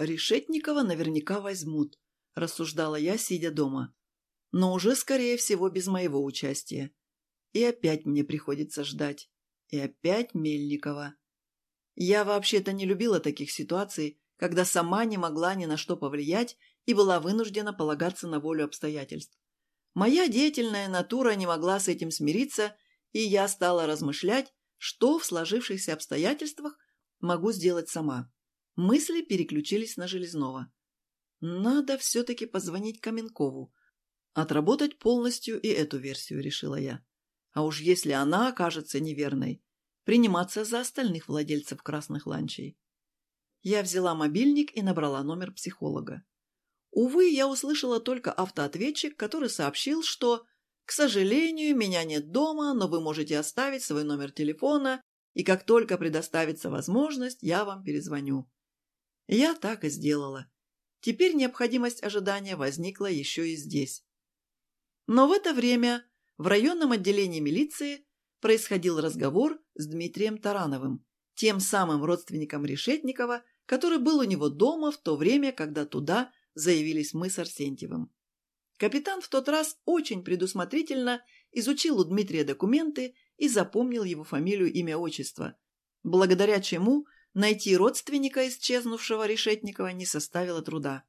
Решетникова наверняка возьмут, рассуждала я, сидя дома. Но уже, скорее всего, без моего участия. И опять мне приходится ждать. И опять Мельникова. Я вообще-то не любила таких ситуаций, когда сама не могла ни на что повлиять и была вынуждена полагаться на волю обстоятельств. Моя деятельная натура не могла с этим смириться, и я стала размышлять, что в сложившихся обстоятельствах могу сделать сама. Мысли переключились на Железного. Надо все-таки позвонить Каменкову. Отработать полностью и эту версию, решила я. А уж если она окажется неверной, приниматься за остальных владельцев красных ланчей. Я взяла мобильник и набрала номер психолога. Увы, я услышала только автоответчик, который сообщил, что «К сожалению, меня нет дома, но вы можете оставить свой номер телефона, и как только предоставится возможность, я вам перезвоню». Я так и сделала. Теперь необходимость ожидания возникла еще и здесь. Но в это время в районном отделении милиции происходил разговор с Дмитрием Тарановым, тем самым родственником Решетникова, который был у него дома в то время, когда туда заявились мы с Арсентьевым. Капитан в тот раз очень предусмотрительно изучил у Дмитрия документы и запомнил его фамилию, имя, отчество, благодаря чему найти родственника исчезнувшего Решетникова не составило труда.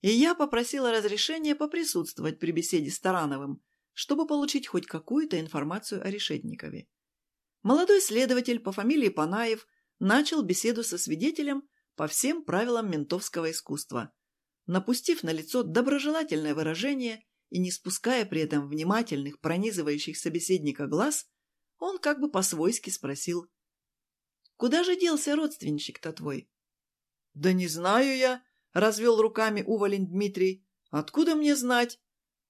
И я попросила разрешения поприсутствовать при беседе с Тарановым, чтобы получить хоть какую-то информацию о Решетникове. Молодой следователь по фамилии Панаев начал беседу со свидетелем по всем правилам ментовского искусства, напустив на лицо доброжелательное выражение и не спуская при этом внимательных, пронизывающих собеседника глаз, он как бы по-свойски спросил «Куда же делся родственничек-то твой?» «Да не знаю я», — развел руками уволень Дмитрий. «Откуда мне знать?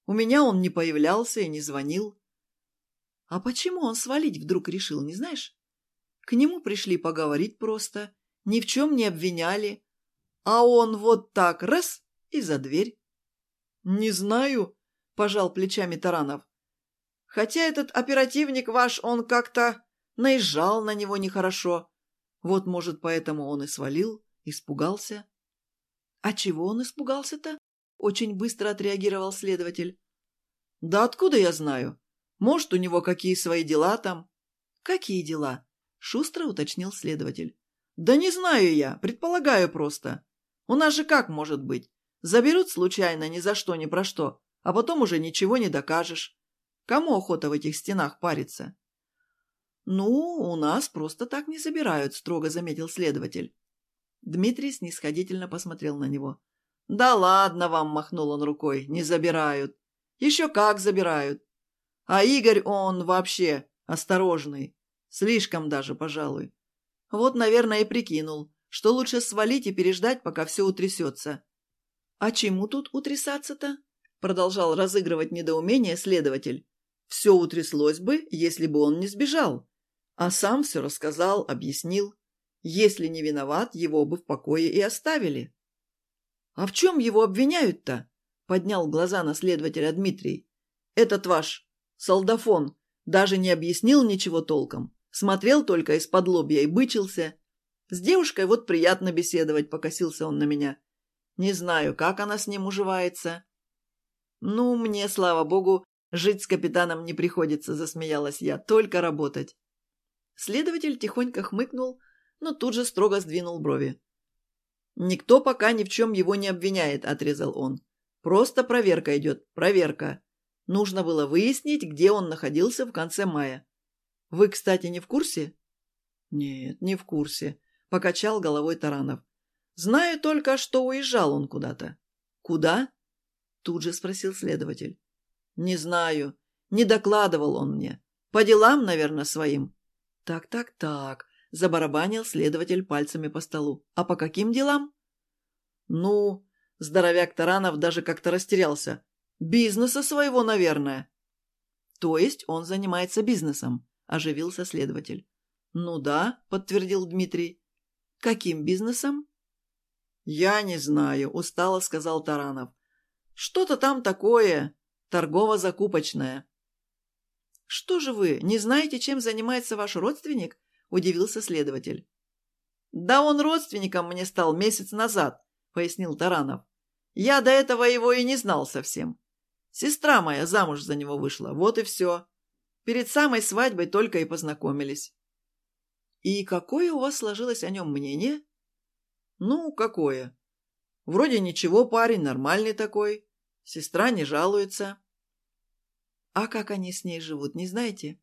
У меня он не появлялся и не звонил». «А почему он свалить вдруг решил, не знаешь?» К нему пришли поговорить просто, ни в чем не обвиняли. А он вот так раз и за дверь. «Не знаю», – пожал плечами Таранов. «Хотя этот оперативник ваш, он как-то наезжал на него нехорошо. Вот, может, поэтому он и свалил, испугался». «А чего он испугался-то?» – очень быстро отреагировал следователь. «Да откуда я знаю? Может, у него какие свои дела там?» «Какие дела?» – шустро уточнил следователь. «Да не знаю я, предполагаю просто. У нас же как может быть? Заберут случайно ни за что, ни про что, а потом уже ничего не докажешь. Кому охота в этих стенах париться?» «Ну, у нас просто так не забирают», — строго заметил следователь. Дмитрий снисходительно посмотрел на него. «Да ладно вам», — махнул он рукой, — «не забирают. Еще как забирают. А Игорь, он вообще осторожный. Слишком даже, пожалуй. Вот, наверное, и прикинул, что лучше свалить и переждать, пока все утрясется. «А чему тут утрясаться-то?» — продолжал разыгрывать недоумение следователь. «Все утряслось бы, если бы он не сбежал. А сам все рассказал, объяснил. Если не виноват, его бы в покое и оставили». «А в чем его обвиняют-то?» — поднял глаза на следователя Дмитрий. «Этот ваш солдафон даже не объяснил ничего толком. Смотрел только из-под лобья и бычился. С девушкой вот приятно беседовать, покосился он на меня. Не знаю, как она с ним уживается. Ну, мне, слава богу, жить с капитаном не приходится, засмеялась я, только работать. Следователь тихонько хмыкнул, но тут же строго сдвинул брови. «Никто пока ни в чем его не обвиняет», — отрезал он. «Просто проверка идет, проверка. Нужно было выяснить, где он находился в конце мая. Вы, кстати, не в курсе?» «Нет, не в курсе», — покачал головой Таранов. «Знаю только, что уезжал он куда-то». «Куда?» — тут же спросил следователь. «Не знаю. Не докладывал он мне. По делам, наверное, своим». «Так-так-так», — забарабанил следователь пальцами по столу. «А по каким делам?» «Ну...» — здоровяк Таранов даже как-то растерялся. «Бизнеса своего, наверное». «То есть он занимается бизнесом?» оживился следователь. «Ну да», — подтвердил Дмитрий. «Каким бизнесом?» «Я не знаю», — устало сказал Таранов. «Что-то там такое, торгово-закупочное». «Что же вы, не знаете, чем занимается ваш родственник?» — удивился следователь. «Да он родственником мне стал месяц назад», — пояснил Таранов. «Я до этого его и не знал совсем. Сестра моя замуж за него вышла, вот и все. Перед самой свадьбой только и познакомились». «И какое у вас сложилось о нем мнение?» «Ну, какое? Вроде ничего, парень нормальный такой. Сестра не жалуется». «А как они с ней живут, не знаете?»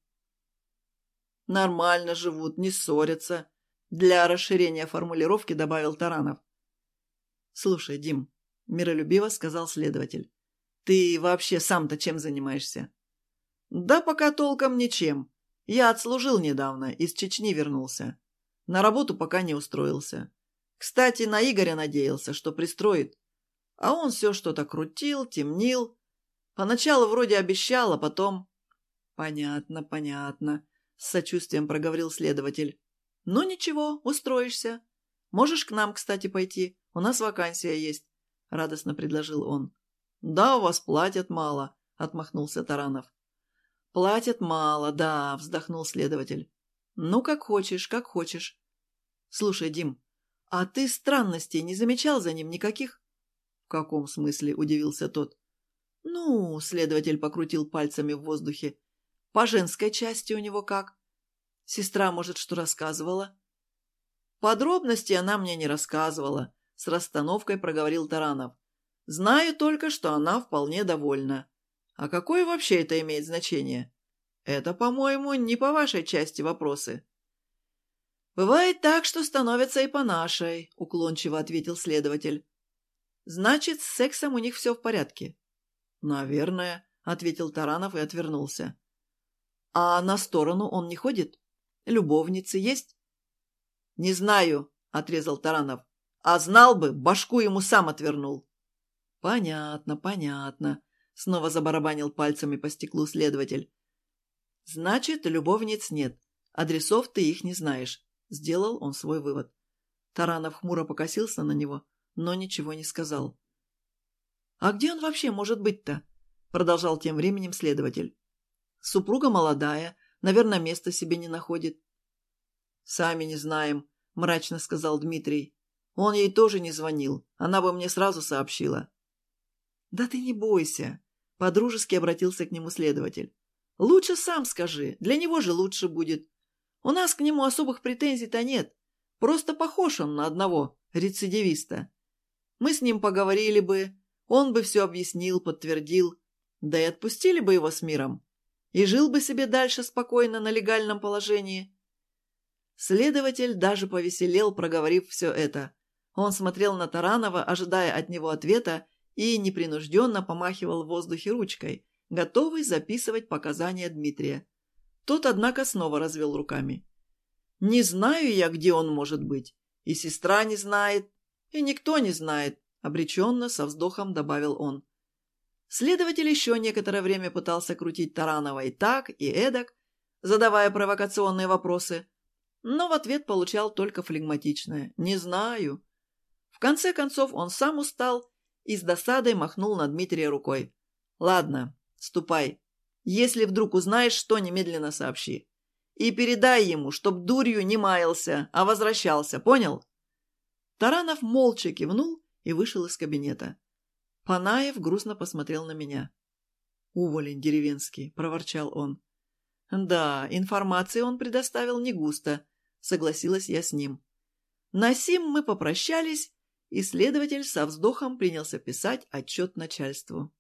«Нормально живут, не ссорятся», — для расширения формулировки добавил Таранов. «Слушай, Дим», — миролюбиво сказал следователь, — «ты вообще сам-то чем занимаешься?» «Да пока толком ничем. Я отслужил недавно, из Чечни вернулся. На работу пока не устроился. Кстати, на Игоря надеялся, что пристроит. А он все что-то крутил, темнил. Поначалу вроде обещал, а потом... «Понятно, понятно», — с сочувствием проговорил следователь. «Ну ничего, устроишься. Можешь к нам, кстати, пойти. У нас вакансия есть», — радостно предложил он. «Да, у вас платят мало», — отмахнулся Таранов. «Платят мало, да», — вздохнул следователь. «Ну, как хочешь, как хочешь. Слушай, Дим, а ты странностей не замечал за ним никаких?» «В каком смысле?» – удивился тот. «Ну», – следователь покрутил пальцами в воздухе. «По женской части у него как? Сестра, может, что рассказывала?» «Подробности она мне не рассказывала», – с расстановкой проговорил Таранов. «Знаю только, что она вполне довольна. А какое вообще это имеет значение? Это, по-моему, не по вашей части вопросы. «Бывает так, что становится и по нашей», — уклончиво ответил следователь. «Значит, с сексом у них все в порядке?» «Наверное», — ответил Таранов и отвернулся. «А на сторону он не ходит? Любовницы есть?» «Не знаю», — отрезал Таранов. «А знал бы, башку ему сам отвернул». «Понятно, понятно», Снова забарабанил пальцами по стеклу следователь. «Значит, любовниц нет. Адресов ты их не знаешь», — сделал он свой вывод. Таранов хмуро покосился на него, но ничего не сказал. «А где он вообще может быть-то?» — продолжал тем временем следователь. «Супруга молодая, наверное, места себе не находит». «Сами не знаем», — мрачно сказал Дмитрий. «Он ей тоже не звонил, она бы мне сразу сообщила». «Да ты не бойся», Подружески обратился к нему следователь. «Лучше сам скажи, для него же лучше будет. У нас к нему особых претензий-то нет. Просто похож он на одного, рецидивиста. Мы с ним поговорили бы, он бы все объяснил, подтвердил, да и отпустили бы его с миром. И жил бы себе дальше спокойно на легальном положении». Следователь даже повеселел, проговорив все это. Он смотрел на Таранова, ожидая от него ответа, и непринужденно помахивал в воздухе ручкой, готовый записывать показания Дмитрия. Тот, однако, снова развел руками. «Не знаю я, где он может быть. И сестра не знает, и никто не знает», — обреченно со вздохом добавил он. Следователь еще некоторое время пытался крутить Таранова и так, и эдак, задавая провокационные вопросы, но в ответ получал только флегматичное «не знаю». В конце концов он сам устал и с досадой махнул на Дмитрия рукой. «Ладно, ступай. Если вдруг узнаешь, что немедленно сообщи. И передай ему, чтоб дурью не маялся, а возвращался, понял?» Таранов молча кивнул и вышел из кабинета. Панаев грустно посмотрел на меня. «Уволень деревенский», — проворчал он. «Да, информации он предоставил не густо», — согласилась я с ним. На сим мы попрощались Исследователь со вздохом принялся писать отчет начальству.